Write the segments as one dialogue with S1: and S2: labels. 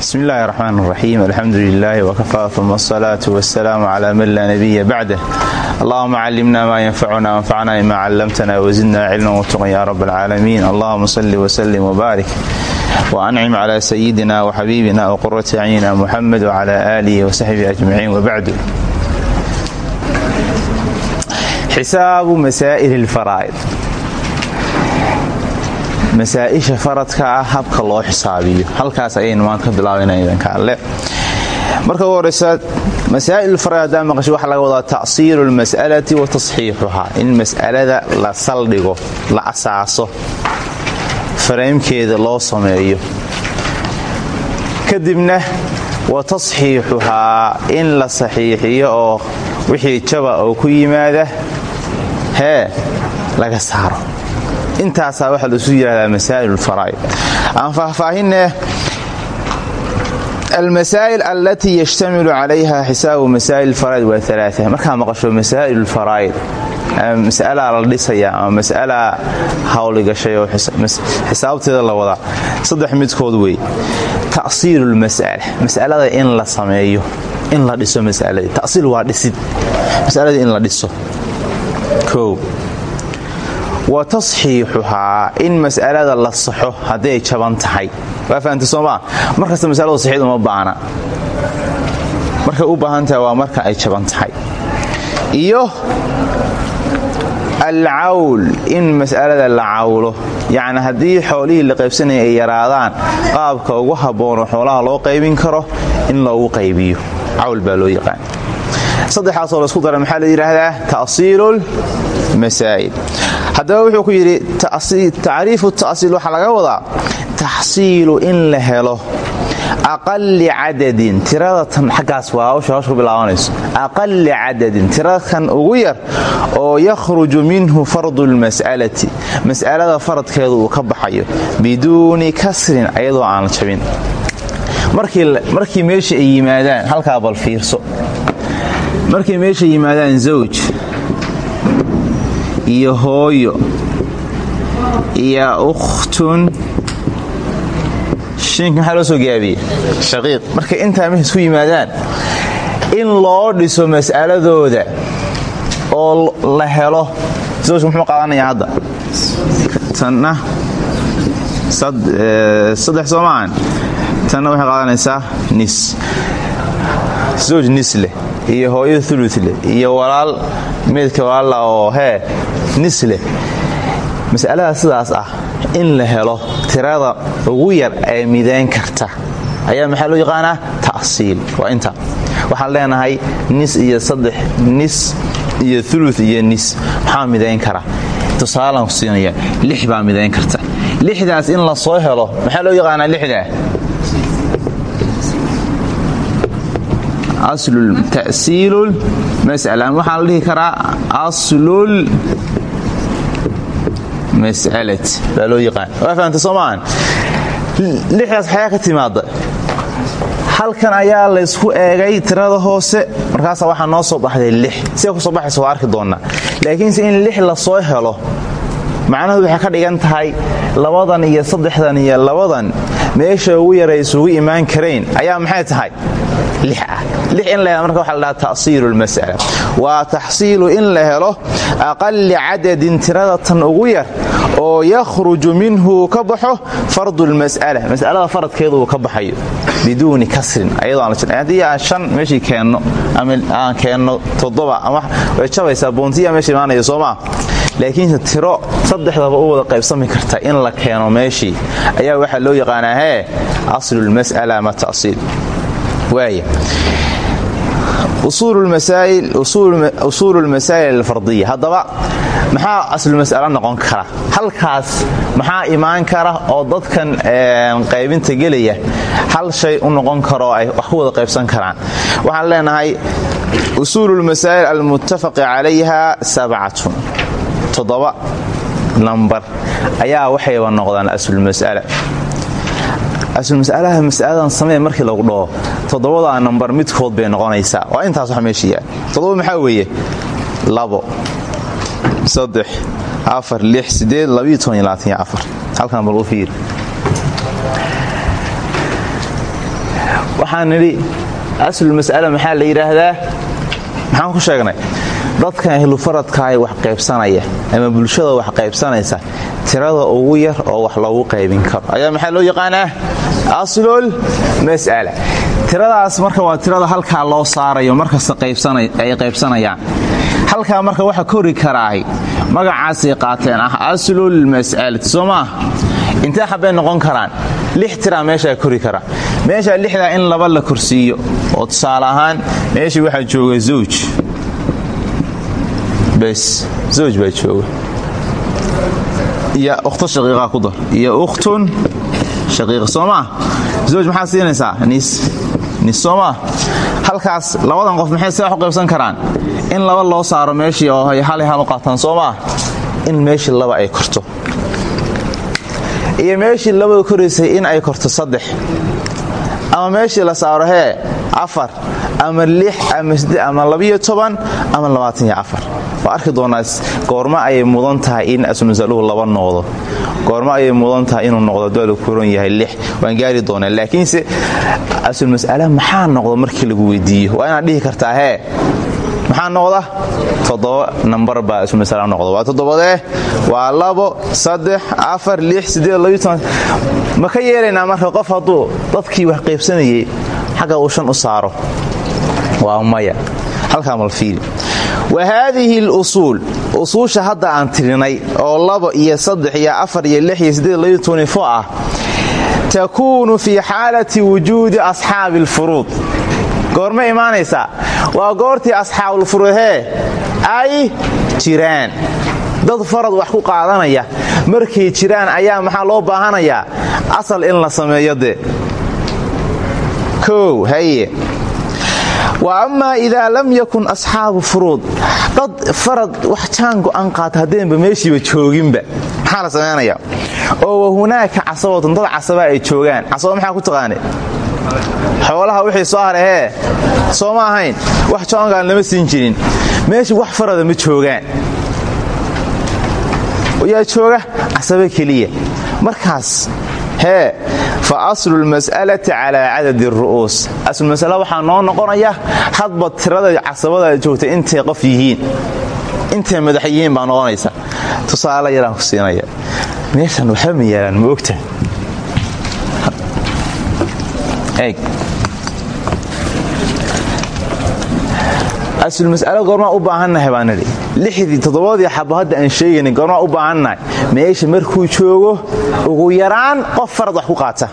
S1: bismi illaahi raxmaan raxiim alxamdu lilaahi wkafaa uma asalaatu wasalaamu cla man laa nabiya bacdah allahuma callimna maa yanfacuna wanfacna bima callamtana wazidna cilman watuqan ya rab alcaalamiin allahuma salli wslim wbaarik wancim cla sayidina wxabiibina wqurati acyina muxamed wcla aalihi wasaxbihi ajmaciin wabacdu xisaabu masaa'il lfaraa'id masaa'isha faradka ah habka loo xisaabiyo. Halkaas ayaynu maanta ka bilaabanaa idanka alle. Marka horeysa masaa'il farad haddaa maqasho waxaa laga wadaa tacsiilu lmas'alati wa tasxiixuhaa. In mas'alada la saldhigo la asaaso fareymkeeda loo sameeyo. Kadibna wa tasxiixuhaa in la saxiixiyo oo wixii jaba oo ku yimaada hee laga saaro intaasaa waxaa laisu yidhahdaa masaa'il lfaraa'id aan faahfaahinne almasaa'il allatii yashtamilu calayha xisaabu masaa'il faraa'id waa alaa markaa maqasho masaa'il lfaraa'id mas'alaa la dhisaya ama mas'alaa hawligashay oo xisaabteeda la wadaa. Saddex midkood wey. Ta'siilu lmas'ala mas'alada in la sameeyo in la dhiso masaladii. Ta'siil waa dhisid. Masaladii in la dhiso. Kow wa tasxiixuhaa in mas'alada la saxo hadday jaban tahay. Waa fahamta soomaa markasta masaladu saxiid uma baana markay u baahan tahay waa marka ay jaban tahay. Iyo alcawl in mas'alada la cawlo. Yacni haddii xoolihii la qaybsanaya ay yaraadaan qaabka ugu habboonoo xoolaha loo qaybin karo in loogu qaybiyo. Cawl baa loo yaqaan. Saddexaasoo la isku dara maxaa la yidhaahdaa? Ta'siilul masaa'il haddaba wuxuu ku yidhi tacriifu ta'siil waxaa laga wadaa taxsiilu in la helo aqali cadadin. Tirada tan xaggaas waa hawsha hawsha ku bilaabanayso. Aqali cadadin ugu yar oo yakhruju minhu fardu lmas'alati mas'alada faradkeedu uu ka baxayo biduuni kasrin ayadoo aan jabin. Markii meesha ay yimaadaan halkaa bal fiirso markay meesha yimaadaan zawj iyo hooyo iyo ukhtun. Shinka maxaa loo soo gaabiyey shaqiiq. Markay intaa meesha isku yimaadaan? In loo dhiso mas'aladooda oo la helo. Zawjka muxuu qaadanayaa hadda? Tanna. Saddex soo maahan tanna waxay qaadanaysaa nis. Zawj nis iyo hooyo ulu leh iyo walaal meydka walaalla oo hee nis leh. Mas'alada sidaas ah in la helo tirada ugu yar ee midayn karta. Ayaa maxaa loo yaqaanaa? Ta'siil. Waa inta. Waxaan leenahay nis iyo saddex nis iyo ulu iyo nis. Maxaa midayn kara? Tusaalaan ku siinaya lix baa midayn karta. Lixdaas in la soo helo maxaa loo yaqaanaa lixda? Tasiilul mas'ala. Waxaa la karaa aslul mas'alati baa loo yaqaan waa fahamta lixdaas xayaa ka timaada halkan ayaa laysku eegay tirada hoose markaasa waxaa noo soo baxday lix siday ku soo baxaysa waa arki doonnaa laakiinse in lix la soo helo macnaheedu waxay ka dhigan tahay labadan iyo saddexdan iyo labadan meesha ugu yaray isugu imaan karayn ayaa maxay tahay? Ah in la helo marka waxa la dhaha ta'siilu lmas'ala waa taxsiilu in la helo aqali cadadin tirada tan ugu yar oo yakhruju minhu ka baxo fardu lmas'ala mas'alada faradkeedu ka baxayo biduuni kasrin ayadoo aan shan meeshii keenno ama aan keenno toddoba ama way jabaysaa boontiya meesha imaanaya soo maa laakiinse tiro saddexdaba u wada qaybsami karta in la keeno meeshii. Ayaa waxaa loo yaqaanaa hee aslulmas'ala ama ta'siil waaya usuulu lmasaa'il alfardiya haddaba maxaa aslulmas'alo noqon kara halkaas maxaa imaan kara oo dadkan qaybinta gelaya hal shay u noqon karaoo ay wax wada qaybsan karaan waxaan leenahay usuulu lmasaa'il almuttafaqi calayha sabcatun toddoba nambar ayaa waxayba noqdaan aslulmas'ala aslulmas'alaha mas'aladan samee markii lagu dhaho toddobadaa nambar midkood bay noqonaysaa. Waa intaas wax meesha yaal. Toddoba maxaa weeye? Labo saddex afar lix sideed labiyo toban iyo labaatan iyo afar. Halkan bal u fiir. Waxaan nidhi aslulmas'ala maxaa la yidhaahdaa? Maxaan ku sheegnay dadkan ahlufaradkaay wax qaybsanaya ama bulshada wax qaybsanaysa tirada ugu yar oo wax loogu qaybin karo. Ayaa maxaa loo yaqaanaa aslul mas'ala tiradaas marka waa tirada halkaa loo saarayo markasta ay qaybsanayaan. Halkaa marka waxa kori karaahay magacaasay qaateen ah aslul mas'alati soo maah intee noqon karaan lix tiraa meeshaa kori kara. Meeshaa lixdaa in laba la korsiiyo. Oo tusaale meeshii waxaa jooga zawj. Bes zawj baa jooga. Iyo ukhto shaqiiqaa ku dar. Iyo ukhtun shaqiiqa soo maa zawj maxaa siinaysaa? Nis nis soo maa halkaas labadan qof maxay sidaa u qaybsan karaan? In laba loo saaro meeshii oo hal hal u qaataan soo maa in meeshii laba ay korto. Iyo meeshii labada koraysay in ay korto saddex. Ama meeshii la saaro hee afar. Ama lix ama siddeed ama labiyo toban ama labaatan iyo afar. Waa arki doonaa goormo ayay mudan tahay in asmasaluhu laba noqdo goormo ayay mudan tahay inuu noqdo doola kuran yahay lix. Waan gaari doonaa laakiinse asulmas'ala maxaa noqdo markii lagu weydiiyo? Waa inaad dhihi kartaa hee? Maxaa noqda? Toddoba nambar baa ismasala noqda. Waa toddobadee waa labo saddex afar lix siddeed labiyo toban. Ma ka yeelaynaa marka qof hadduu dadkii wax qaybsanayay xagga uu shan u saaro? Waa maya. Halkaa malfiili wa haadihi alusuul usuusha hadda aan tirinay oo labo iyo saddex iyo afar iyo lix iyo siddeed labiyo tobanifo ah takuunu fii xaalati wujuudi asxaabi alfuruud goorma imaanaysaa? Waa goortii asxaabulfuruudhee ay jiraan. Dad farad wax ku qaadanaya markay jiraan ayaa maxaa loo baahanayaa? Asal in la sameeyo de kow haye wa amaa idaa lam yakun asxaabu furuud. Dad farad wax jaan go'an qaata haddeenba meeshiiba jooginba. Maxaa la samaynayaa oo wa hunaaka casabatun dad casaba ay joogaan. Casaba maxaa ku taqaane? Xoolaha wixii soo haray hee soo wax joongaan lama siin jirin. Meesha wax farada ma joogaan. Yaa jooga casabe keliya. Markaas hee fa aslu lmas'alati calaa cadadi ru'uus aslulmas'ala waxaa noo noqonaya hadba tirada casabada joogta intay qof yihiin intay madax yihiin baa noqonaysa. Tusaale yaraan ku siinaya. Meeshan waxba ma yaalaan ma aslmas'alo goormaa u baahannahay baan nidhi. Lixdii toddobadii xabo hadda aan sheegaynay goormaa u baahannahay meesha markuu joogo ugu yaraan qof farad wax ku qaata.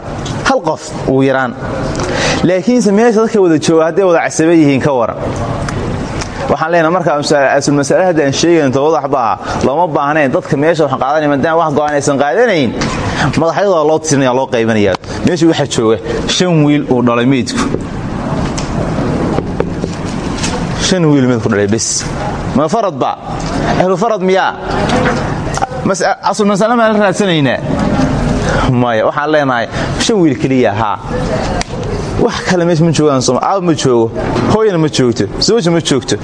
S1: Hal qof ugu yaraan. Laakiinse meesha dadka wada jooga hadday wada casabe yihiin ka waran. Waxaan leenaha marka aslmas'ale hadda aan sheegayn toddobada xaba aha looma dadka meesha wax qaadanaya maadaama wax go'aan aysan qaadanayn loo tirinaya loo qaybanaya meesha waxaa jooga shan wiil uu dhalay meydku shan wiil meydku dhalay bes ma faradba ahlu farad miyaa asulmasale maan la raadsanaynaa maya waxaan leenahay shan wiil keliya haa wax kale meesha ma joogaan sooma aab ma joogo hooyana ma joogto zawja ma joogto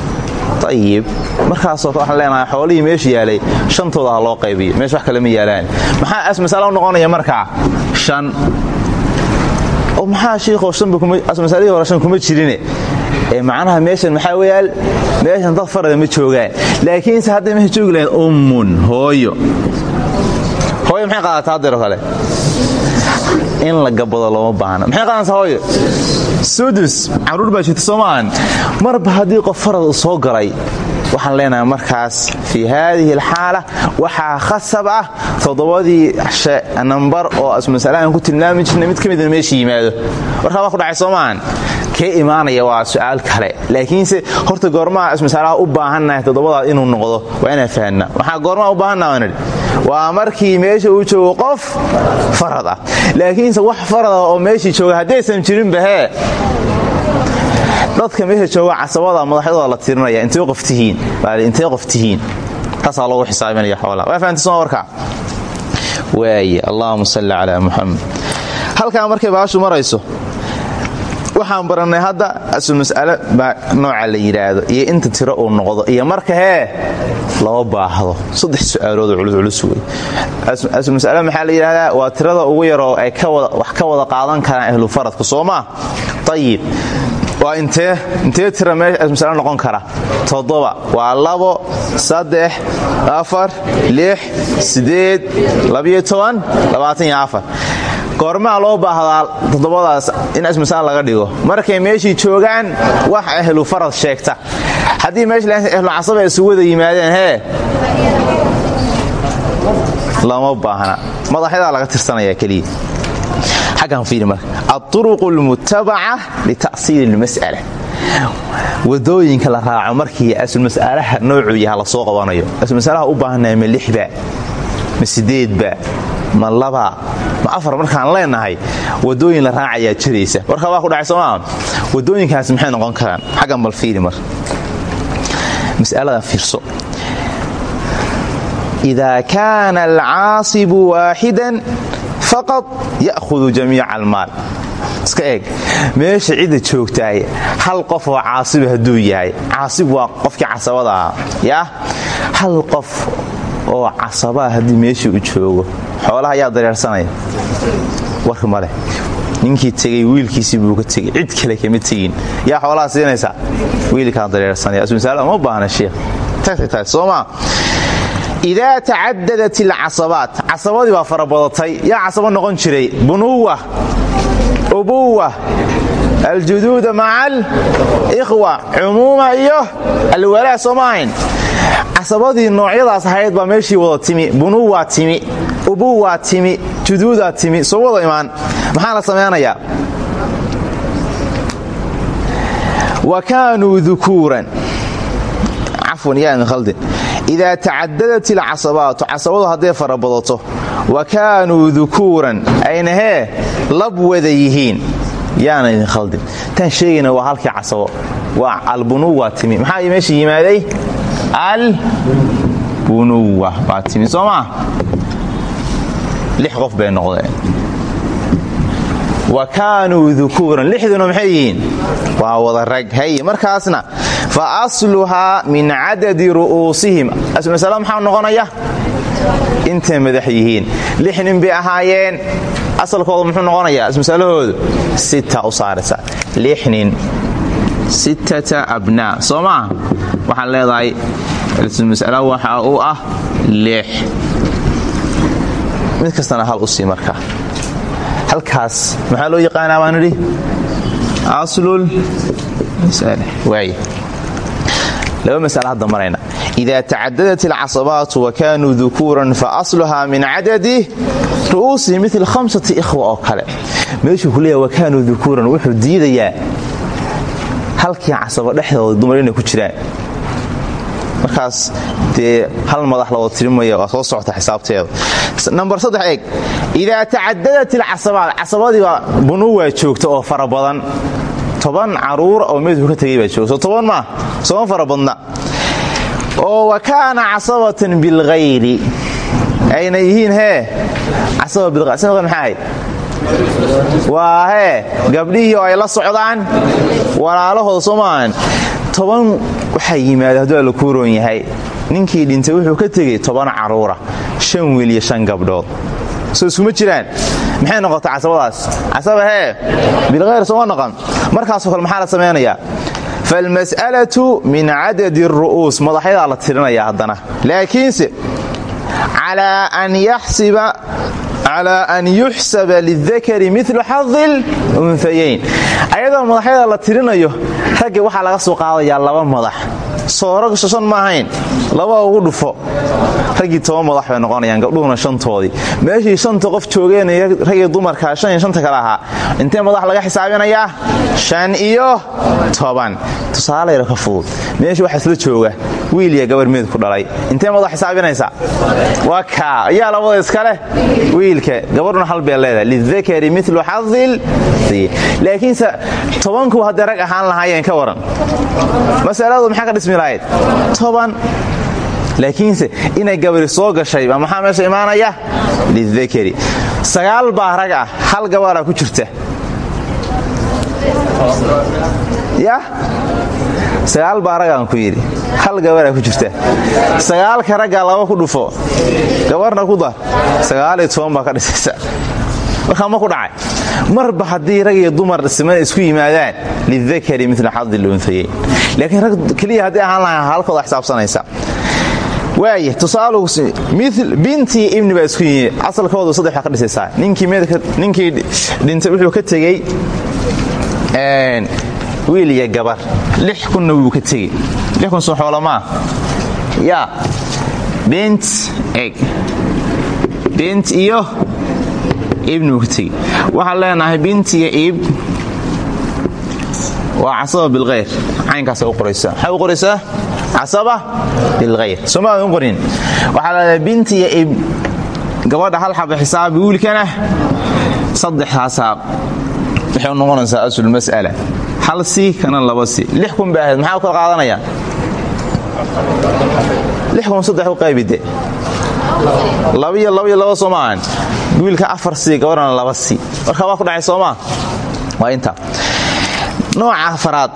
S1: ayib markaasoo waxaan leenahay xoolihii meesha yaalay shantooda ha loo qaybiyo meesha wax kale ma yaalaan maxaa as masala u noqonaya markaa oo maxaa shiikhoo shanbamasalihii hore shan kuma jirine macnaha meeshan maxaa weyaal meeshan dad farada ma joogaan. Laakiinse hadday meesha joogi lahayd ummun hooyo. Hooyo maxay qaadataa haddeero kale in la gabado looma baahna. Maxay qaadanaysaa hooyo? Sudus carruur baa jirta soo maahan marba haddii qof farad u soo galay waxaan leenahay markaas fii haadihi alxaala waxaa khasab ah toddobadii nambar oo asmasalahan ku tilmaami jirnay mid ka meesha yimaado. Warkaa waa ku dhacay soo maahan kee imaanaya waa su'aal kale. Laakiinse horta goormaha asmasalaha u baahannahay toddobadaa inuu noqdo waa inaan fahanna waxaa goormaha u baahannaha waa markii meesha uu joogo qof farad ah. Laakiinse wax farada oo meeshii jooga haddaysan jirinba hee? Dadka meesha jooga casabada madaxyadooda la tirinaya intay qof tihiin? Intay qof tihiin? Taasaa xisaabinaya xoolaha waa fahamtay soo warka waaye allahuma salli calaa muxamed halkaa markay baashu marayso waxaan barannay hadda asulmas'ale baa nooca la yidhaahdo iyo inta tiro uu noqdo iyo marka hee loo baahdo. Saddex su'aaloodoo culus wey asulmas'ale maxaa la yidhahdaa waa tirada ugu yaroo ay wax ka wada qaadan karaan ahlu faradka soo maa ayib waa intee intee tira meesha masalo noqon kara? Toddoba. Waa labo saddex afar lix sideed labiyo toban labaatan iyo afar goormaa loo baahdaa toddobadaas in asmasaan laga dhigo. Markay meeshii joogaan wax ahlu farad sheegta. Haddii casaba ay isu yimaadeen hee? Lama baahna. Madaxyadaa laga tirsanaya keliya. Xaggan fiiri marka. Alturuq almutabaca lita'siili اlmas'ala waddooyinka la raaco markii asulmas'alaha noocuu yaha la soo qabanayo. Asulmas'alaha u baahannahay ma lixba ma sideedba ma laba ma afar markaan leenahay wadooyin la raacayaa jiraysa warka waa ku dhacay soomaa wadooyinkaas maxay noqon karaan? Xaggan bal mar. Mas'alada fiirso. إida kaana alcaasibu waaxidan faqad ya'hudu jamiica almaal. Iska eeg meesha cidda joogtaay hal qof oo caasiba hadduu yahay caasib waa qofkii casabada ahaa. Hal qof oo casabaa haddii meeshii u joogo. Xoolaha ayaa dareersanaya warka maleh ninkii tegey wiilkiisii buu ka tegey cid kale kama tegin. Yaa xoolaha siinaysaa wiilkaa dareersanaya asmasaala uma baahna soomaa idaa tacadadat alcasabaat. Casabadii baa farabadatay yaa casabo noqon jiray. Bunuwa ubuwa aljuduuda maca alikhwa cumuuma iyo alwalaa. Sooma ahayn casabadii noocyadaas ahayd baa meeshii wada timi. Bunuwaa timi ubuwaa timi juduudaa timi. Soo wada imaan. Maxaa la samaynayaa wa kaanuu dukuuran cafwan yaa khaldin. Idaa tacadadat ilcasabaatu casabadu hadday farabadato wa kaanuu dukuuran ayna hee lab wada yaana idin khaldin. Tan sheegayna waa halkii casabo. Waa albunuwa timi. Maxaa meesha yimaaday albunuwa baa timi soo maa lix qof bay noqdeen. Wa kaanuu dukuuran lixduna maxay yihiin? Waa wada rag haye markaasna fa asluhaa min cadadi ru'uusihim. Masalo maxaa noqonaya? Intay madax yihiin. Lix nin bay ahaayeen. Asalkooda muxuu noqonayaa? Masalahoodu sita u lix nin sittata abnaa soo maa waxaan leedahay masala waxa uu ah lix. Mid kastana hal u sii markaa halkaas maxaa loo yaqaanaa baan idhi? Aslul waay. Laba masala hadda marayna. Ida tacadadat alcasabaatu wa kaanuu dukuuran fa asluhaa min cadadi ru'uusihi mil hamsati ikhwa oo kale. Meeshuu ku leeyaha wa kaanuu dukuuran wuxuu diidayaa halkii casabo dhexdooda dumar inay ku jiraan. Markaas dee hal madax la wada tirimaya waa soo socota xisaabteeda. Nambar saddex eeg. Idaa tacadadat ilcasabaat casabadiiba bunuwaa joogta oo fara badan. Toban caruura oo meydku ka tegay baa joogta. Toban maa sooma fara badna. Oo wa kaana casabatan bilghayri. Ayna yihiin hee bilhayr maxaa waa hee gabdhihii oo ay la socdaan walaalahooda soo toban waxaa yimaada hadduu alla kuuroon yahay. Ninkii dhintay wuxuu ka tegey toban caruura. Shan wiil iyo shan gabdhood. Soo iskuma jiraan. Maxay noqota casabadaas? Casaba hee bilkhayr sooma noqon. Markaasoo kale maxaa la samaynayaa falmas'alatu min cadadi ru'uus. Madaxyadaa la tirinaya haddana. Laakiinse calaa an yaxsiba calaa an yuxsaba lidakari milu xadil unhayayn ayadoo madaxyada la tirinayo ragga waxaa laga soo qaadayaa laba madax. Sooro shan ma ahayn. Laba ugu dhufo. Raggii toban madax bay noqonayaan gabdhuhuna shantoodii. Meeshii shanta qof joogeen raggii dumarka shan iyo shanta kale ahaa. Intee madax laga xisaabinayaa shan iyo toban. Tusaale yaro ka fudud. Meesha waxaa isla jooga wiil iyo gabar meed ku dhalay. Intee madax xisaabinaysa? Waa kaa ayaa labada iskaleh wiilka gabadhuna hal bee leedahay. Lidakari milu xadil laakiinse tobanku hadday rag ahaan lahaayeen ka waran. Masaladu maxaa ka dhismi lahayd? Toban. Laakiinse inay gabari soo gashay baa maxaa meesha imaanaya? Lidakari sagaal baa rag ah hal gabaraa ku jirta. Ya? Sagaal baa ragaan ku yidhi hal gabaraa ku jirta. Sagaalka raggaa laba ku dhufo. Gabarna ku dar. Sagaal iyo toban ka dhisaysa markaa ma ku dhacay. Marba haddii rag iyo dumar siman isku yimaadaan lidakari mila xadi lunhayeyn laakiin rag keliya haddii ahaan lahaa halkooda xisaabsanaysa waaya tusaaluhu bintii ibni baa isku yimi asalkoodu saddex baa ka dhisaysaa. Ninkii dhintay wuxuu ka tegey wiil iyo gabar. Lix kunna wuu ka tegey. Lix kun soo xoolamaa yaa bint eg. Bint iyo tegey waxaan leenahay bint iyo ib waa casaba bilkhayr caynkaasa u qoraysaa maxay u qoraysaa casaba bilkhayr soomaadan u qorin? Waxaa leedahay binti iyo ib gabadha hal xaba xisaabi wiilkana saddexdaasaa waxay u noqonaysaa aslmas'ala hal si kana laba si. Lix kun ahayd. Maxaa kala qaadanaya? Lix kun saddex u qaybide labiyo labaiyo laba soo maahan wiilka afar si gabadhana laba si marka waa ku dhacay soomaa waa inta. Nooca afaraad.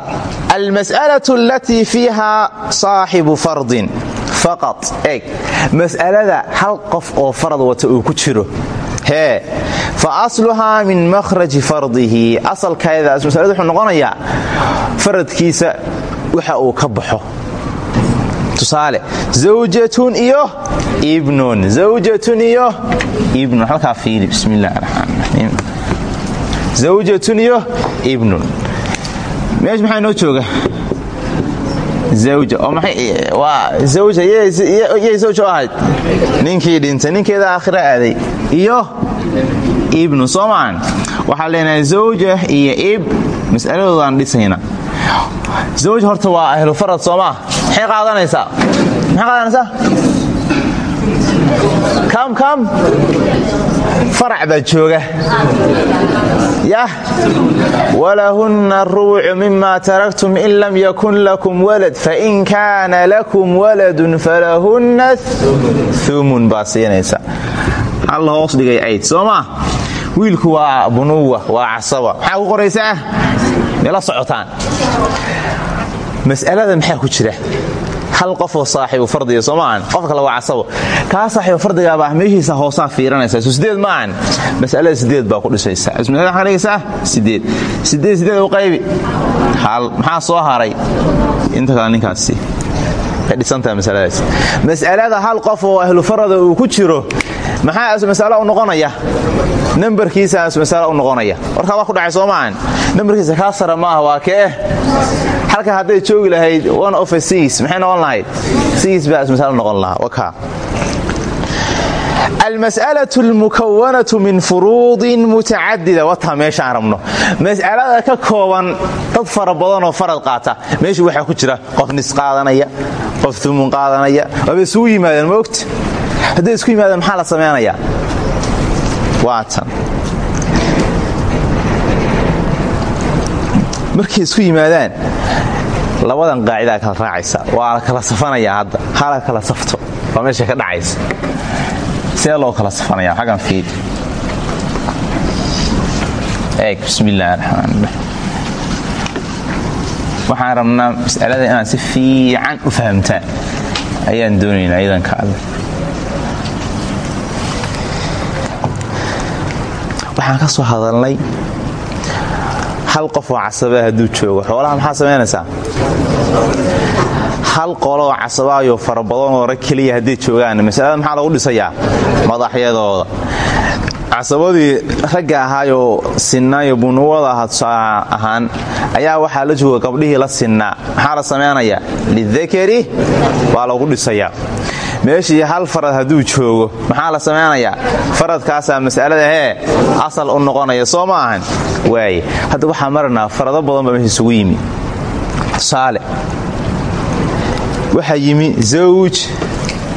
S1: Almas'alaة alatii fiiha saaxibu fardin. Faqad eg mas'alada hal qof oo farad wata uu ku jiro. Hee fa asluhaa min makhraji fardihi. Asalkeedaas masalada wuxuu noqonayaa faradkiisa waxa uu ka baxo tusaale zawjatun iyo ibnun. Zawjatun iyo ibnun. Halkaa fiili bismi illah raxmaan raxiim zawjatun iyo ibnun. Meesh maxaa inoo jooga? Yay zawja u ahayd. Ninkii dhintay. Ninkeeda aakhira aaday. Iyo ibnu soo maan waxaa leenahay zawja iyo ib. Mas'aladoodaan dhisayna zawja horta waa ahlu farad soo maa maxay qaadanaysaa? Maxay qaadanaysaa? Kam kam farac baa jooga. Yah. Walahunna rubucu mima taraktum in lam yakun lakum walad fain kaana lakum waladun falahunna umun baa siinaysa. Dhigay ayd soo maa wiilku waa bunuwa waa casaba. Maxaa ku qoraysaa mela socotaan. Mas'alada maxaa ku jira? Hal qofoo saaxiibu fardiga soo maahan qof kale waa casabo. Kaa saaxiibu fardigaabaa meeshiisa hoosaa fiiranaysa so sideed maahan masalada sideed baa ku dhisaysa masalada waxaa dhigaysaa? Sideed. Sideed sideed u qaybi. Hal maxaa soo haray inta kale ninkaasi ay dhisantaha masaladaas. Mas'alada hal qof oo ahlu farada uu ku jiro maxaa masalo u noqonaya? Nambarkiisaas masalo u noqonaya. Warkaa waa ku dhacay soo nambarkiisa kaa sara maaha waa kee? Halka hadday joogi lahayd one of maxay noqon lahayd? Baa masalo noqon lahaa. Almas'alaة اlmukawanatu min furuudin mutacadida wataa meeshaan rabno. Mas'alada ka kooban dad fara badanoo farad qaata. Meesha waxaa ku jira qof nis qaadanaya qof umun qaadanaya. Waaba isugu yimaadeen hadday isku yimaadeen maxaa la samaynayaa waa tan. Markay isku yimaadaan labadan qaacidaa kala raacaysa. Waa la kala safanaya hadda. Hala kala safto. Waa meesha ka dhacaysa. See loo kala safanaya. Xaggan fiid. Eeg bismi illaahi raxmaan raxiim waxaan rabnaa mas'alada inaad si fiican u fahamtaan. Ayaan doonaynaa idanka alle waxaan ka soo hadalnay hal qof oo casabaa hadduu joogo. Xoolaha maxaa samaynaysaa hal qoloo casabaayo fara badanoo rag keliya hadday joogaan. Masalada maxaa lagu dhisayaa madaxyadooda. Casabadii ragga ahaayoo sinnaayo bunuwada aha ahaan ayaa waxaa la jooga gabdhihii la sinnaa maxaa la samaynayaa lidakari waa lagu dhisayaa meeshii hal farad hadduu joogo. Maxaa la samaynayaa faradkaasaa mas'alada hee asal u noqonaya soo ma ahan? Waaye hadda farado badan baa meesha isugu yimi. Tusaale waxaa yimi zawj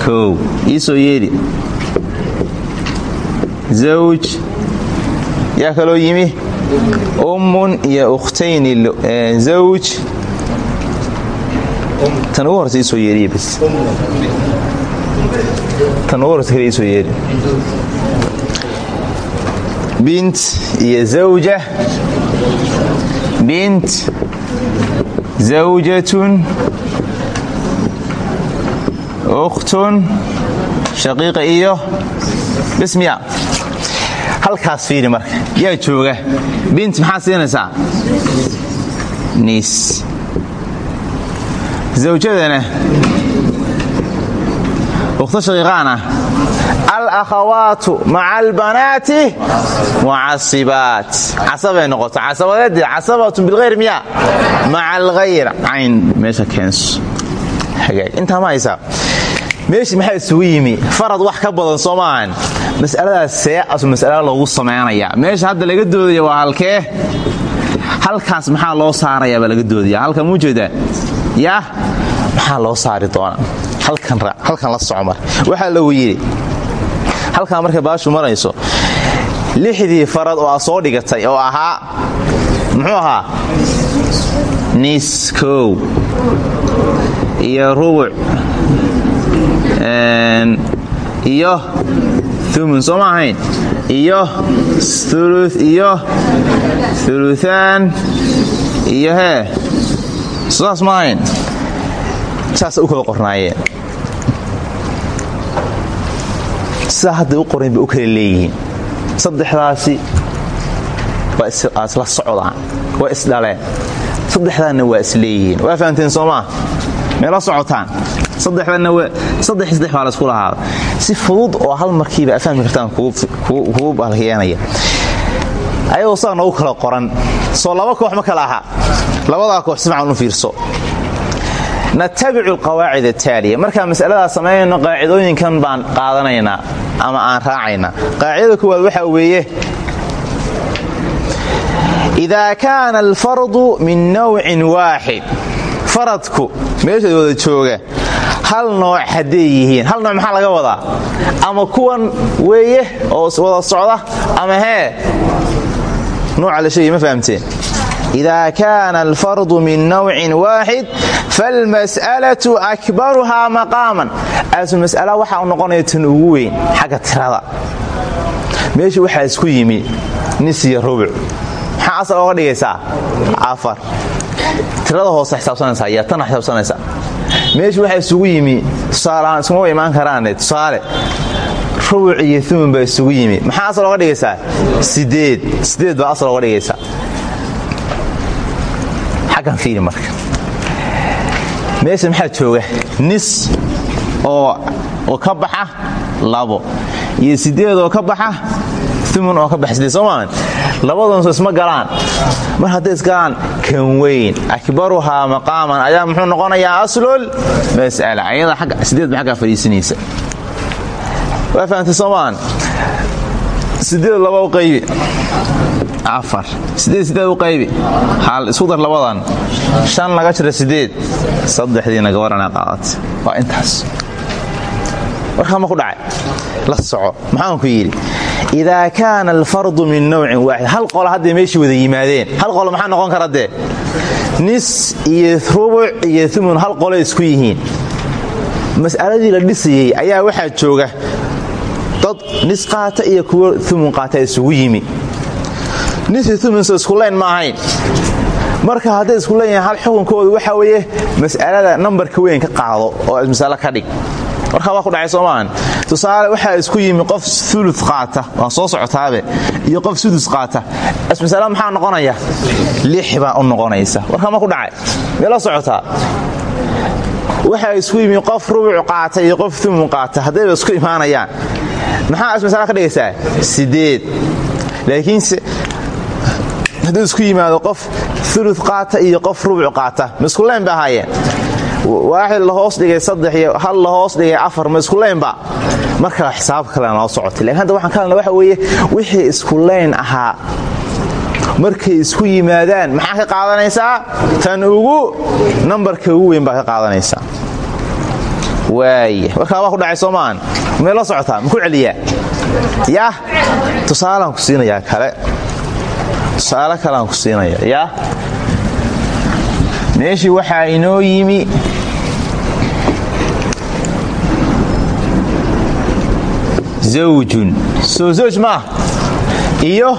S1: kow iisoo yeedhi zawj yaa kaloo yimi? Ummun iyo ukhtayni zawj. Tan ugu horta iisoo bas bint iyo zawja. Bint zawjatun. Ukhtun shaqiiqa iyo bismiya. Halkaas fiiri marka yaa jooga. Bint maxaa siinaysaa? Niis. Zawjadana ukhto shaqiiqaana alakhawaatu maca albanaati mucasibaat casabay noqoto. Casabadeedii casabatun bilhayr miya. Maca alghayr cayn meesha keenso intaa ma haysaa meeshii maxaa isugu yimi? Farad wax ka badan soo maahan mas'aladaas see asu mas'alada loogu samaynayaa meesha hadda laga doodaya waa halkee? Halkaas maxaa loo saarayaa baa laga doodaya? Halkan muu jeedaa? Yaa maxaa loo saari doonaa halkan la socmar waxaa lagu halkaa markay baashu marayso lixdii farad oo aad soo dhigatay oo ahaa muxuu ahaa? Nis kow iyo rubuc. Iyo umun soo ma ahayn? Iyo ulu iyo uluaan iyo hee. Saas ma u kala qornaayeen sidaa hadday u qorayn bay u kala leeyihiin. Saddexdaasi waa isla socdaan waa isdhaleen saddexdaanna waa isleeyihiin waa fahamteen soomaa meela socotaan. Saddexdanna saddex saddex baa laysku lahaada si fudud oo hal markiiba aad fahmi kartaan kugu balkeenaya ayagoo saa noogu kala qoran soo laba koox ma kala aha. Labadaa koox si fiican u fiirso natabicu alqawaacid ataaliya markaan mas'aladaa samaynayno qaacidooyinkan baan qaadanaynaa ama aan raacaynaa qaacidada koowaad waxaa weeye. Idaa kaana alfardu min nawcin waaxid faradku meesha wada jooga hal nooc hadday hal nooc maxaa laga wadaa? Ama kuwan weeye oo wada socda ama hee? Nooca la sheegay ma fahamteen إida kaana alfardu min nawcin waaxid falmas'alatu akbaruhaa maqaaman asu mas'ala waxaa u noqonaya tan ugu weyn xagga tirada meesha waxaa isku yimi nis iyo rubuc maxaa asal oga dhigaysaa afar tirada hoose xisaabsanaysaa iyo tana xisaabsanaysaa meesha waxaa isugu yimi tusaaleahaan iskuma imaan karaane tusaale rubuc iyo isugu yimi maxaa asal oga dhigaysaa sideed sideed baa asal oga dhigaysaa xaggan fiiri marka. Meesha maxaa jooga? Nis oo ka baxa labo. Iyo sideed oo ka baxa umun oo ka baxa sideed soomaa labadoonso isma galaan. Mar hadday isgalaan kan weyn. Akbaruhaa maqaaman. Ayaa muxuu noqonayaa aslul mas'ala. Ayada sideed ba xaggaa fadhiisanaysa waa fahamtay soomaan sideed laba qaybi afar. Sideed sideed u qaybi? Hal isku dar labadan. Shan laga jira sideed saddexdiina gabarana qaadatay waa intaas. Warkaa ma ku dhacay. La soco. Maxaanku yidhi? Idaa kaana alfardu min nawcin waaxid. Hal qolo hadday meeshii wada yimaadeen. Hal qolo maxaa noqon kara dee nis iyo rubuc iyo umun hal qolo isku yihiin. Mas'aladii la dhisayey ayaa waxaa jooga dad nis qaata iyo kuwo umun qaata isugu yimi iskulayn ma ahayn marka hadday isku leeyahin hal xukunkooda waxaa weeye mas'alada nambarka weyn ka qaado oo mas'alo ka dhig. Warkaa waa ku dhacay soomaan tusaale waxaa isku yimi qof ulu qaata waan soo socotaabe iyo qof sudus qaata. Masale maxaa noqonaya? Lix baa noqonaysa. Warkaa ma ku dhacay? Meela socotaa waxaa isku yimi qof rubuc qaata iyo qof umun qaata. Haddayba isku imaanayaan. Maxaa masale ka dhigaysaa? Sideed laakiinse hadduu isku yimaado qof ulu qaata iyo qof rubuc qaata ma iskuleyn ba ahaayeen waaxid la hoos dhigay saddex iyo hal la hoos dhigay afar ma iskuleynba markaa xisaab kalena noo socotay laakiin hadda waxaan ka hadlna waxa weeye wixii iskuleyn ahaa markay isku yimaadaan maxaa ka qaadanaysaa? Tan ugu nambarka ugu weyn baa ka qaadanaysaa. Waaya warkaa waa ku dhacay soomaan mee la socotaa? Maku celiyaa? Yah ku siinayaa kale tusaale kaleaan ku siinaya yaa meeshii waxaa inoo yimi zawjun. Soo zawj maah iyo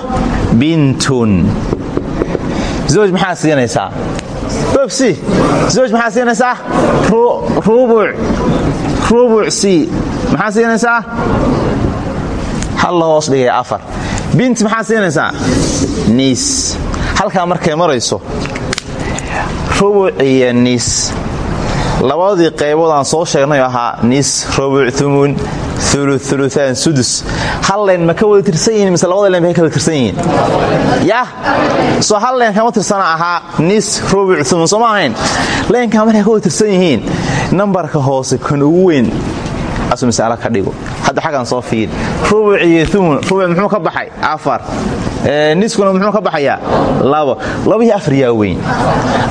S1: bintun. Zawj maxaa siinaysaa? Bobsi. Zawj maxaa siinaysaa? Rubuc rubuc c maxaa siinaysaa? Hal hoos dhigay afar binti maxaa siinaysaa? Niis. Halkaa markay marayso rubuc iyo niis. Labadii qaybood aan soo sheegnay ahaa nis rubuc umun ulu uluaan sudus. Hal leyn ma ka wada tirsan yihiin mise labada leyn bay ka wada tirsan yihiin? Yah soo hal leyn kama tirsana ahaa nis rubuc umun soo ma ahayn? Leynkaa markay ka wada tirsan yihiin? Nambarka hoose kan ugu weyn asu mas'alo ka dhigo. Hadda xaggan soo fiir rubuc iyo umun rubuc muxuu ka baxay? Afar. Niskuna muxuu ka baxayaa? Labo. Laba iyo afar yaa weyn.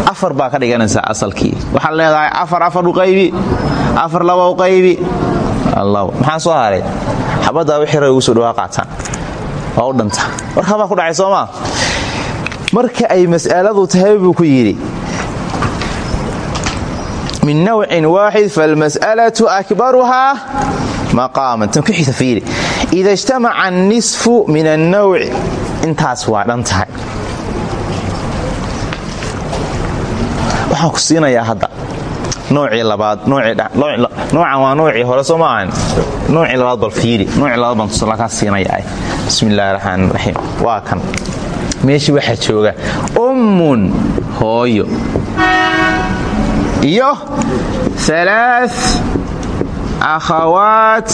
S1: Afar baa ka dhiganaysaa asalkii. Waxaad leedahay afar afar u qaybi. Afar laba u qaybi. Maxaa soo haray xabaddaa wixii rag ugu soo dhawaa waa u dhanta. Warkaa baa ku dhacay soomaa marka ay mas'aladu tahay buu ku yidhi min nawcin waaxid falmas'alatu akbaruhaa maqaaman tan ku xigta fiiri ida ijtamaca annisfu min annawci intaas waa dhan tahay waxaan ku siinayaa hadda noocii labaad noocan waa noocii hore soo maahan noocii labaad bal fiiri noocii labaad baan tusala kaa siinayaa bismi illahi waa kan meeshii waxaa jooga ummun hooyo iyo? Alaa akhawaat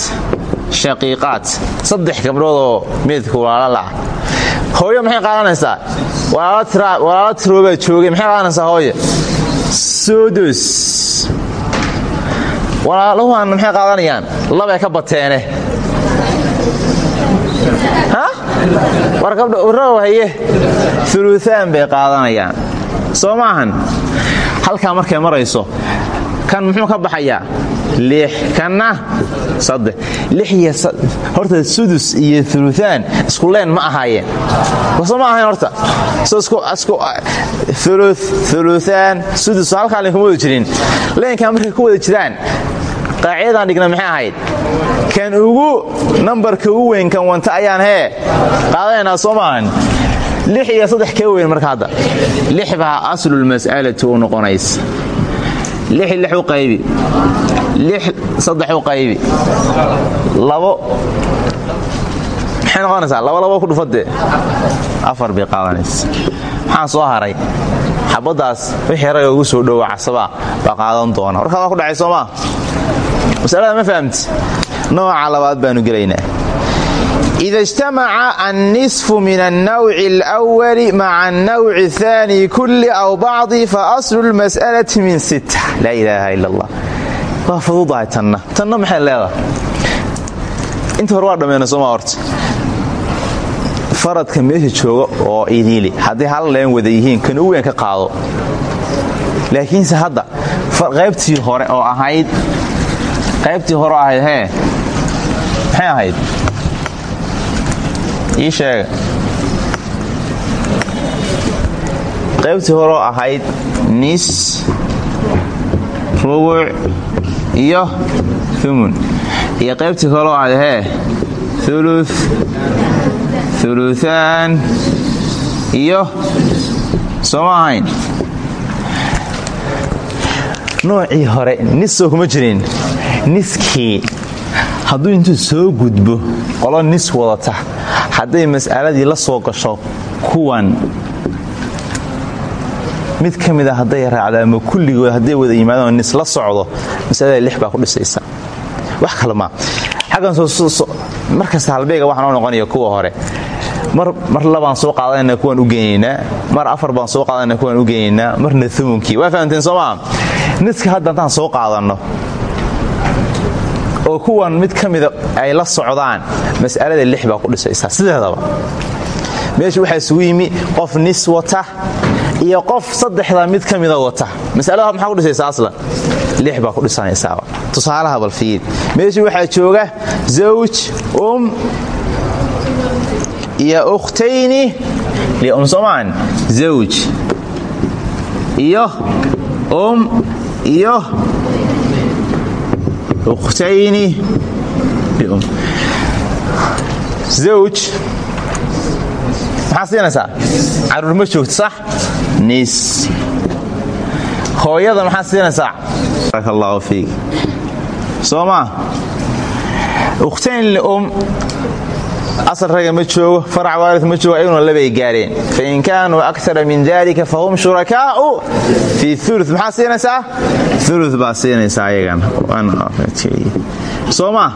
S1: shaqiiqaat saddex gabdhoodoo meedka walaala laah hooyo maxay qaadanaysaa? Walaala tiroobaa joogay. Maxay qaadanaysaa hooyo? Sodos walaaluhan maxay qaadanayaan? Labay ka bateene. War gabdhwarraw haye uluaan bay qaadanayaan soo maahan halkaa markay marayso kan muxuu ka baxayaa? Lix kanna saddex. Lix iyo horta sudus iyo uluaan isku leen ma ahaayeen soo ma ahayn horta? Ulu uluaan sudus halkaa leen kuma jirin. Leenkaa markay ku wada jiraan qaacidadan dhigna maxay ahayd? Kan ugu nambarka ugu weyn kan wanta ayaan hee. Qaadanaynaa soo iyo saddex ka weyn marka hadda. Lix baa aslulmas'alati u noqonaysa. Lix lix u qaybi. Lix saddex u qaybi. Labo. Maxay noqonaysaa? Labo labo ku dhufadee. Afar bay qaadanaysa. Maxaa soo haray. Xabaddaas wixii raga ugu soo dhowa casabaa baa qaadan doona. Warkaa waa ku dhacay soo maa masalada ma fahamti nooca labaad baanu gelaynaa ida ijtamaca annisfu min annawci alwali maca annawci ahaani kulli aw bacdi fa aslu lmas'alati min sitta laa ilaaha ila allah waa fududahay tanna tanna maxay leedahay inta hore waa dhammayna sooma horta faradka meesha jooga oo idiili hadday hal leen wada yihiin kan u weyn ka qaado laakiinse hadda qaybtii hore oo ahayd qaybtii hore ahayd hee maxay ahayd ii sheega qaybtii horeo ahayd nis rubuc iyo umun iyo qaybtii kaloo ahayd hee ulu uluaan iyo sooma ahayn noocii hore nisoo kuma jirin. Niskii hadduu intuu soo gudbo qolo nis wadata hadday mas'aladii la soo gasho kuwan mid ka mida hadday raacda ama kulligood hadday wada yimaadaan nis la socdo masalada lix baa ku dhisaysa. Wax kale maa xaggan markasta halbeega waxaa noo noqonaya kuwa hore. Mar labaan soo qaadanayna kuwaan u geynaynaa mar afar baan soo qaadanayna kuwaan u geynaynaa marna umunkii waa fahamteen soo maa niska hadda haddaan soo qaadanno oo kuwan mid ka ay la socdaan mas'alada lix baa ku dhisaysaa sideedaba. Meesha waxaa isugu qof nis wata iyo qof saddexda mid ka wata. Masalada maxaa ku dhisaysaa aslan lix baa ku dhisanaysaaba tusaalaha balfiid meesha waxaa jooga zawj um iyo ukhtayni lium soomaan zawj iyo um iyo ukhtayni lium zawj. Maxaa siinaysaa? Caruur ma joogto sax? Nis hooyada maxaa siinaysaa? Barak fiik. Soo ukhtayn lium asal raga ma joogo farac waarid ma joogo ayaguna labay gaareen. Fain kaanuu akara min dalika fahum shurakaau fi ulu maxaa siinaysaa? Ulu baa siinaysaa ayagan soomaa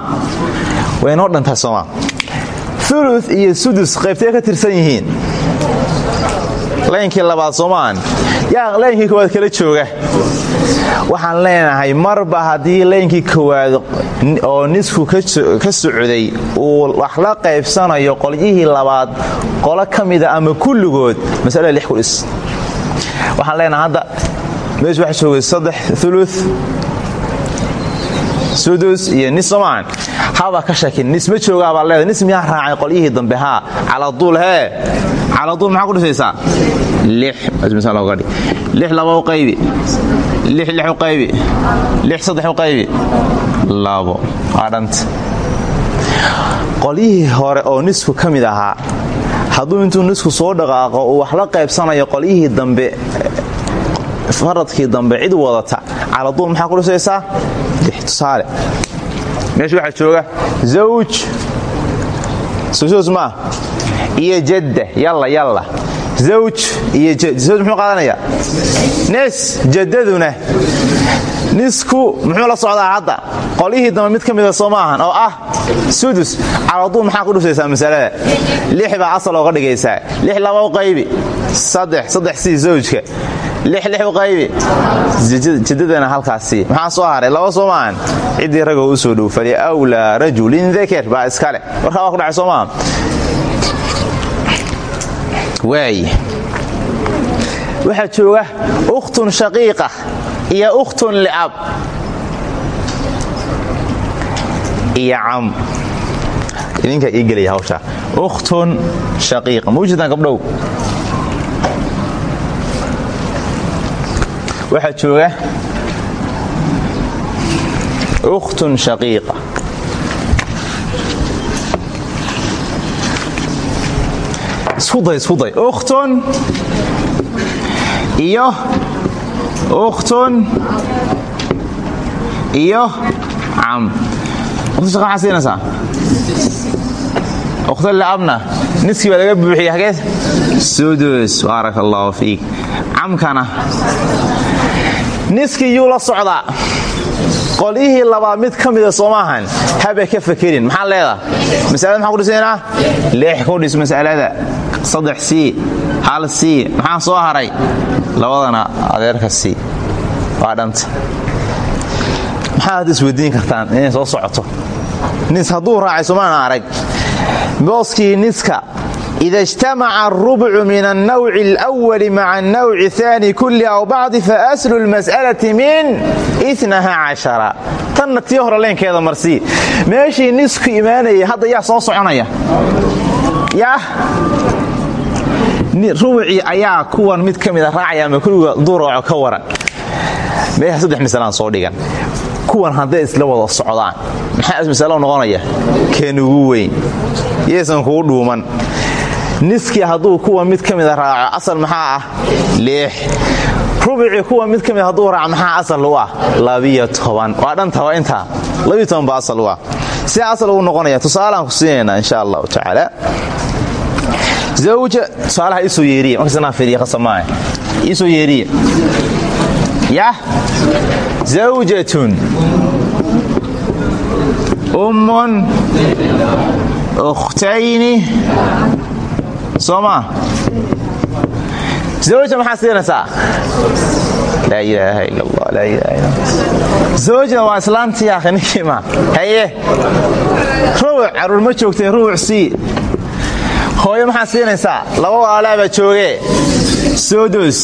S1: waynoo dhantaa soomaa ulu iyo sudus qaybtay ka tirsan yihiin laynkii labaad soomaan yaa laynkii koowaad kala jooga. Waxaan leenahay marba haddii laynkii koowaad oo nisku ka socday uu wax la qaybsanayo qolyihii labaad qolo ka mida ama kulligood masalada lix ku dhis waxaan leenahay hadda meeshu waxa joogay saddex ulu sudus iyo nis haba ka shakin nis ma joogaabaa leeda nis miyaa raacay qolyihii dambe haa. Caladuul hee. Caladuul maxaa ku dhisaysaa lix. Laba u qaybi. Lix lix u qaybi. Lix saddex u qaybi. Labo. Waa dhanta hore oo nisku ka mid ahaa hadduu intuu nisku soo dhaqaaqo uu wax la qaybsanayo qolyihii dambe faradkii dambe cid wadata caladuul maxaa ku dhisaysaa tusaale meesha waxaa jooga zawj. Susuus maa iyo jadda. Yalla yalla. Zawj iyo zawj muxuu qaadanayaa nis jaddaduna. Nisku muxuu la socdaa hadda? Qolyihii dambe mid ka mida soo oo ah sudus. Caladuul maxaa ku dhusaysaa masalada? Lix baa asal ooga dhigaysaa. Lix laba qaybi. Saddex saddex sii zawjka jaddadana halkaasi. Maxaa soo haray laba soo maahan ciddii u soo dhow fali wlaa rajulin daker baa iskale. Warkaa waa ku dhacay soo maaha waxaa jooga ukhtun shaqiiqa iyo ukhtun liab. Iyo cam. Idinkaa ii gelaya ukhtun shaqiiqa. Ma u jeedaan gabdhow waxaa jooga ukhtun shaqiiqa. Iskuday iskuday ukhtun iyo ukhtun iyo cam. Maxaa siinaysaa? Ukhtu laabna niskii baa laga buuxiyey hageed sudus baaraka allahu fiik. Camkana niskii yuu la socdaa qolyihii labaad mid ka mida soo maahan haba ka fakerin maxaa leedaa masalada maxaa ku dhisaynaa lix ku dhis masalada. Saddex sii hal sii maxaa soo haray? Labadana adeerka sii waa dhanta. Maxaa hadda isweydiin kartaan inay soo socoto? Nis hadduu raacay somaana arag. Booskii niska ida jtamaca arubcu min alnawci alwali maca alnawci aani kulli aw bacdi faaslu lmas'alati min inaha cashara tanna tii hore leenkeeda marsii meeshii nisku imaanayay hadda yaa soo soconaya yaah rubucii ayaa kuwan mid ka mida raacaya ama kulliga durooco ka waran meeha saddex masalaan soo dhigan kuwan hadday isla wada socdaan maxaa masalo noqonaya keen ugu weyn yaysan kugu dhuuman niskii hadduu kuwa mid ka mida raaco asal maxaa ah? Liix rubicii kuwa mid ka mid hadduu raaco maxaa asal u ah? Waa dhantaba intaa baa asal u ah. See asal ugu noqonaya tusaalaan ku siinaynaa insha allahu tacaala. Zawja tusaalaha isoo yeeriya markasanaa fiiriya qasamaaye isoo yeeriya yah zawjatun. Ummun. Ukhtayni soo maa zawja maxaa siinaysaa laa ilaaha ila allah zawjna waa islaantii akhi ninkii ma. Haye. Rubuc carruur ma joogtay rubuc sii. Hooyo maxaa siinaysaa laba waalaabaa joogee sodus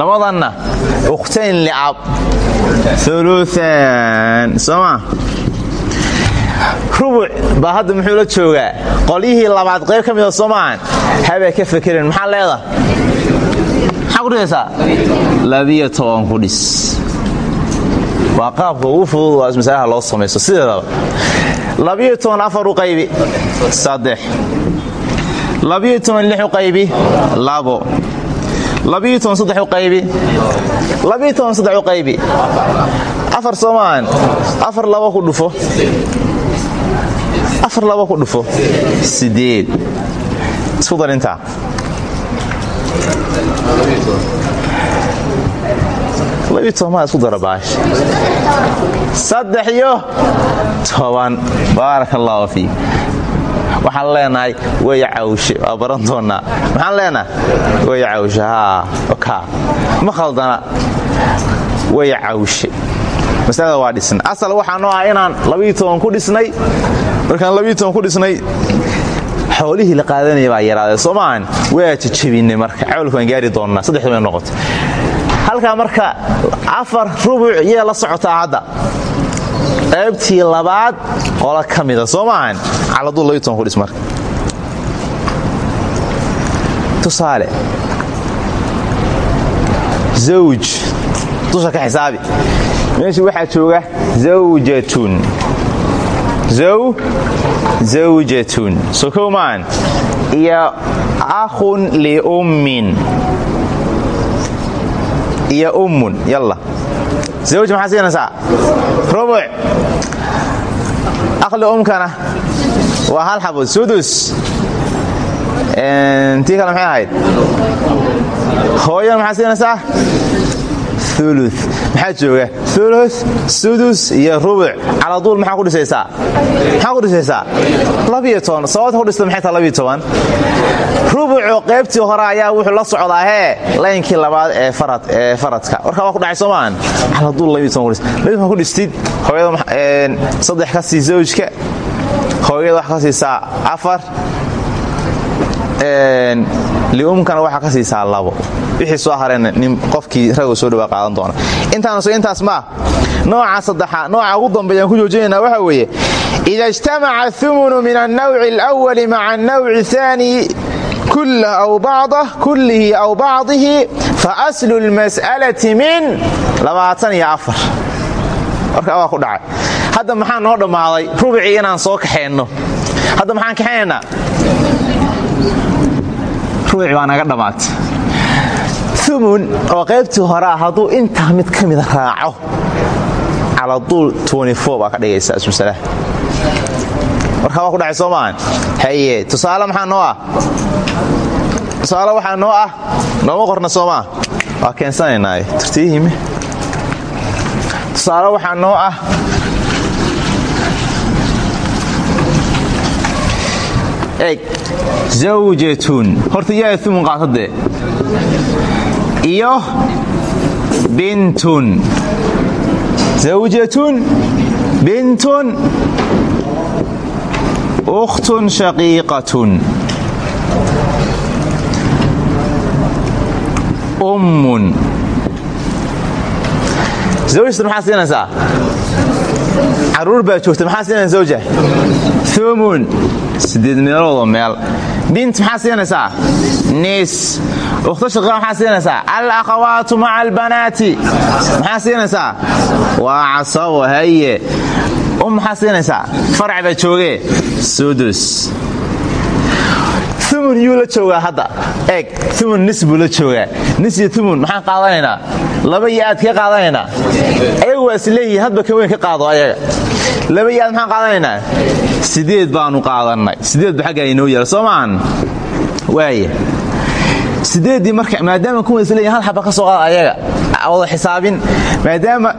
S1: labadanna ukhtayn licab uluan sooma rubuc baa hadda muxuu la joogaa? Qolyihii labaad qayb ka mida soo maahan habaa ka fakerin maxaa leeda maxaa ku dhigaysaa labiyo toban ku dhis. Waa qaabka ugu fudud waa masalaha loo samaysto. Sideedaba labiyo toban afar u qaybi saddex. Labiyo toban lix u qaybi labo. Labiyo toban saddex u qaybi labiyo toban saddex u qaybi. Afar soo maahan afar labo ku dhufo afar laba ku dhufo. Sideed isku dar labiyo tobanmaa isku dara saddex iyo toban. Baaraka allaahu fiik waxaan leenahay weya cawshe baran doonnaa maxaan leenahay? Weya cawshe haa oka ma khaldana weya cawshe masalada waa dhisna asal waxaa noo ah inaan ku dhisnay. Markaan ku dhisnay xoolihii la qaadanaya baa yaraadee soo maahan waa jajabinay marka. Cawlka waan gaari doonnaa. Saddexda bay noqotay marka afar rubuc yee la socotaa hadda. Qaybtii labaad qola ka mida soo maahan marka. Tusaale. Zawj. Dusha ka xisaabi meesha waxaa jooga zawjatun. Zawjatun. Sokowmaan iyo akhun liummin iyo ummun. Yalla. Zawj maxaa siinaysaa rubuc akhli umkana. Waa hal xabod sudus. Tii kale maxay ahayd? Hooyan maxaa siinaysaa ulu maxaa jooga? Ulu sudus iyo rubuc caladuul maxaa ku dhisaysaa? Maxaa ku dhisaysaa? Sababta ku dhista maxay taha rubucu qaybtii hore ayaa wuxuu la socdaa hee laynkii labaad ee faradka. Warkaa waa ku dhacay soomaan? Caladuul ku dhistid hooyada saddex ka sii zawjka. Hooyada wax ka siisaa afar liumkana waxaa ka siisaa labo. Wixii soo hareen nin qofkii ragoo soo dhawaa qaadan doona. Intaanso intaas maa nooca saddexaa nooca ugu dambeeyaan ku joojinaynaa waxaa weeye ida ijtamaca umunu min annawci alawali maca annawci aani kullihi aw bacdihi faaslu lmas'alati min warkaa waa ku dhacay. Hadda maxaa noo dhammaaday? Rubicii inaan soo kaxeenno hadda maxaan kaxaynaynaa rubici baa naga dhammaatay umun oo qaybtii horea hadduu intaa mid ka mida raaco caladuul baa ka dhigaysa ismusalaha warkaa waa ku dhacay soo haye tusaale maxaa noo ah? Tusaale waxaa noo ah? Nooma qorna soo maa waa keensanaynaaye. Tartiihime tusaale waxaa noo ah? Eg zawjatun horta yaa umun qaatadee iyo bintun zawjatun bintun ukhtun shaqiiqatun ummun zawjatan maxaa siinaysaa carruur baa joogta maxaa siinaysa zawja umun sideed meeloodoo meel. Bint maxaa siinaysaa? Nis. Ukhto shaqiiqa maxaa siinaysaa? Alakhawaatu maca albanaati maxaa siinaysaa? Waa casabo haye um maxaa farac baa joogee sudus umun yuu la joogaa hadda. Eeg umun nis buu la joogaa. Nis iyo umun maxaan qaadanaynaa? Laba iyo aad ka qaadanaynaa waa isleeyihiin hadba ka weyn ka qaado ayaga. Laba iyo maxaan qaadanaynaa? Sideed baanu qaadannay sideed ba xaggaa inoo yaalla soo maahan waaya sideeddii marka maadaama kuwa isleeyihin hal xaba ka soo qaada ayaga. Wada xisaabin. Maadaama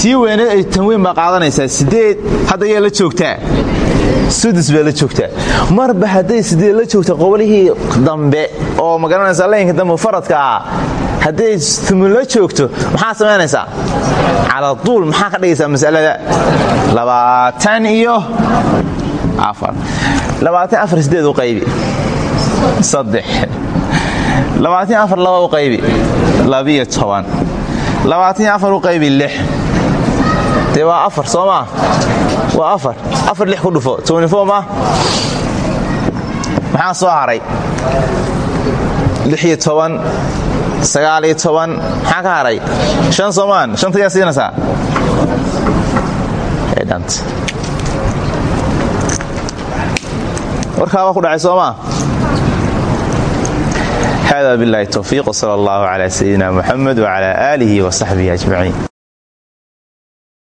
S1: tii weyneed ay tanweyn baa qaadanaysaa sideed hadda yaa la joogtaa. Sudus baa joogtaa. Marba hadday sideed la joogta qobolihii dambe oo magaranaysa laynka dambe faradka hadday umun la joogto maxaa samaynaysaa caladuul maxaa ka dhigaysaa masalada? Labaatan iyo afar. Labaatan afar sideed u qaybi. Lix. Dee waa afar soo maa waa afar. Afar lix ku dhufo. Twnifo ma? Maxaa soo haray? Lixiyo toban sagaaliyo toban. Maxaa ka haray? Shan soomaan shanta yaa siinaysaa. Dhant warkaabaa ku dhacay soo maa hada biاllahi towfiiq wsal اllah cla sayidina muxamed wcla aalihi wsaxbihi ajmaciin